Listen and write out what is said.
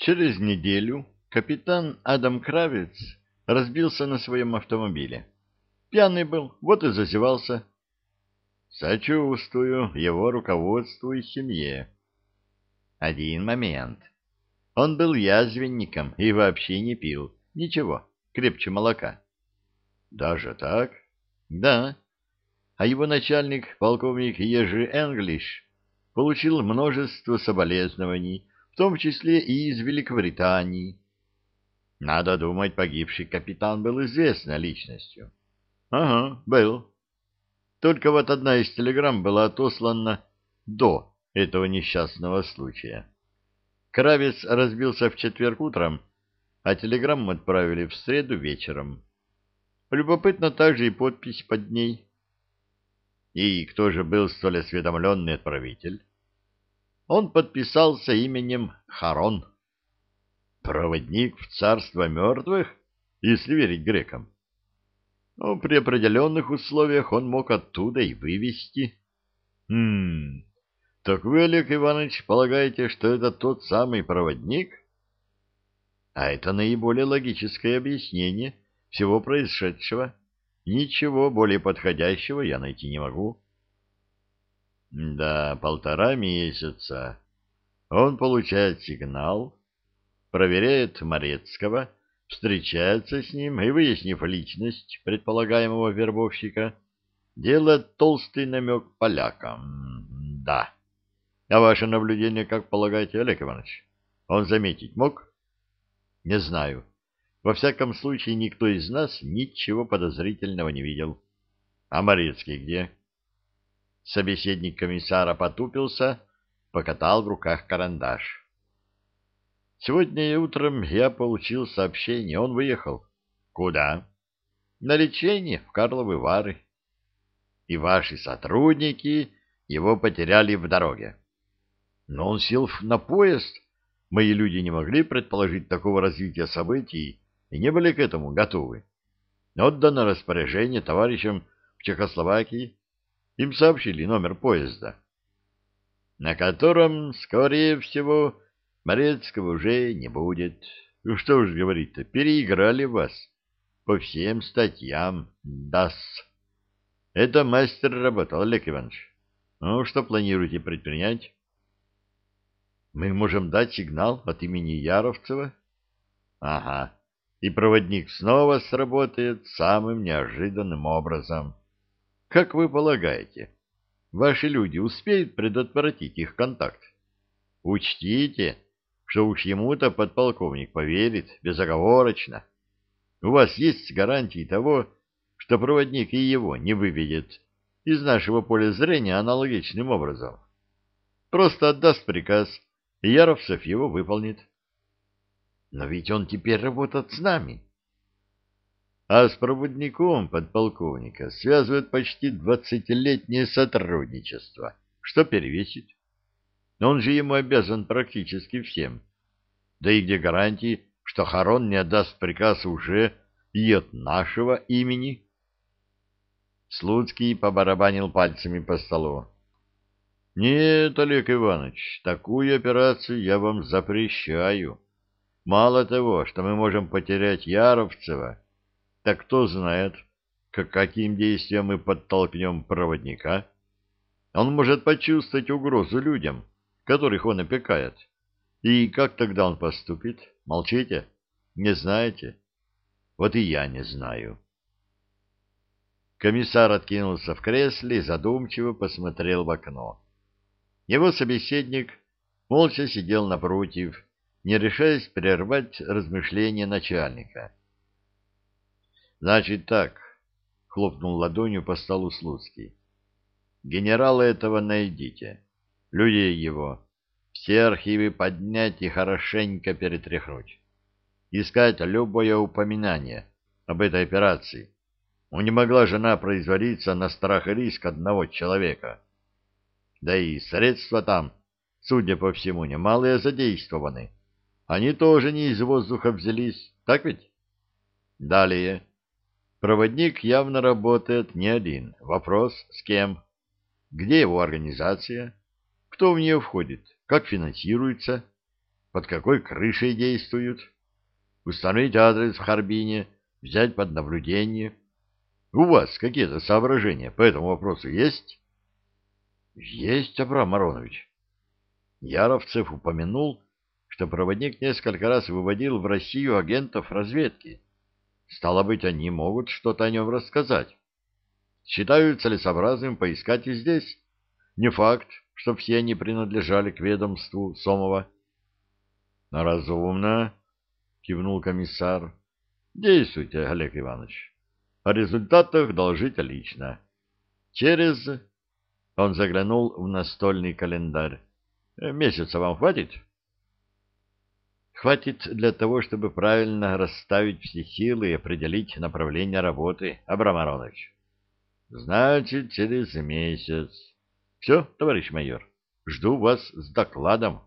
Через неделю капитан Адам Кравец разбился на своем автомобиле. Пьяный был, вот и зазевался. Сочувствую его руководству и семье. Один момент. Он был язвенником и вообще не пил. Ничего, крепче молока. Даже так? Да. А его начальник, полковник Ежи Энглиш, получил множество соболезнований, том числе и из Великобритании. Надо думать, погибший капитан был известной личностью. Ага, был. Только вот одна из телеграмм была отослана до этого несчастного случая. Кравец разбился в четверг утром, а телеграмму отправили в среду вечером. Любопытно также и подпись под ней. И кто же был столь осведомленный отправитель? Он подписался именем Харон. Проводник в царство мертвых, если верить грекам. Но при определенных условиях он мог оттуда и вывести. Хм, так вы, Олег Иванович, полагаете, что это тот самый проводник? А это наиболее логическое объяснение всего происшедшего. Ничего более подходящего я найти не могу. Да, полтора месяца. Он получает сигнал, проверяет Морецкого, встречается с ним и, выяснив личность предполагаемого вербовщика, делает толстый намек полякам. Да. А ваше наблюдение, как полагаете, Олег Иванович? Он заметить мог? Не знаю. Во всяком случае, никто из нас ничего подозрительного не видел. А Морецкий где? Собеседник комиссара потупился, покатал в руках карандаш. Сегодня утром я получил сообщение. Он выехал. Куда? На лечение в Карловы Вары. И ваши сотрудники его потеряли в дороге. Но он сел на поезд. Мои люди не могли предположить такого развития событий и не были к этому готовы. Отдано распоряжение товарищам в Чехословакии. Им сообщили номер поезда, на котором, скорее всего, Морецкого уже не будет. Ну что уж говорить-то, переиграли вас по всем статьям, дас. Это мастер работал, Олег Иванович. Ну, что планируете предпринять? Мы можем дать сигнал от имени Яровцева? Ага. И проводник снова сработает самым неожиданным образом. Как вы полагаете, ваши люди успеют предотвратить их контакт? Учтите, что уж ему-то подполковник поверит безоговорочно. У вас есть гарантии того, что проводник и его не выведет из нашего поля зрения аналогичным образом. Просто отдаст приказ и Яровцев его выполнит. Но ведь он теперь работает с нами. А с проводником подполковника связывает почти двадцатилетнее сотрудничество. Что перевесит? Он же ему обязан практически всем. Да и где гарантии, что Харон не отдаст приказ уже и от нашего имени? Слуцкий побарабанил пальцами по столу. Нет, Олег Иванович, такую операцию я вам запрещаю. Мало того, что мы можем потерять Яровцева, так кто знает, к каким действиям мы подтолкнем проводника. Он может почувствовать угрозу людям, которых он опекает. И как тогда он поступит? Молчите? Не знаете? Вот и я не знаю. Комиссар откинулся в кресле и задумчиво посмотрел в окно. Его собеседник молча сидел напротив, не решаясь прервать размышления начальника. «Значит так», — хлопнул ладонью по столу Слуцкий, — «генерала этого найдите, людей его, все архивы поднять и хорошенько перетряхнуть, искать любое упоминание об этой операции. Ну, не могла жена производиться на страх и риск одного человека». Да и средства там, судя по всему, немалые задействованы. Они тоже не из воздуха взялись, так ведь? Далее. Проводник явно работает не один. Вопрос, с кем? Где его организация? Кто в нее входит? Как финансируется? под какой крышей действуют, установить адрес в Харбине, взять под наблюдение. У вас какие-то соображения по этому вопросу есть? Есть, Абрам Аронович. Яровцев упомянул, что проводник несколько раз выводил в Россию агентов разведки. Стало быть, они могут что-то о нем рассказать. Считаю целесообразным поискать и здесь. Не факт, что все они принадлежали к ведомству Сомова. — Разумно, — кивнул комиссар. — Действуйте, Олег Иванович. О результатах доложите лично. Через... Он заглянул в настольный календарь. Месяца вам хватит? Хватит для того, чтобы правильно расставить все силы и определить направление работы, Абрам Аронович. Значит, через месяц. Все, товарищ майор, жду вас с докладом.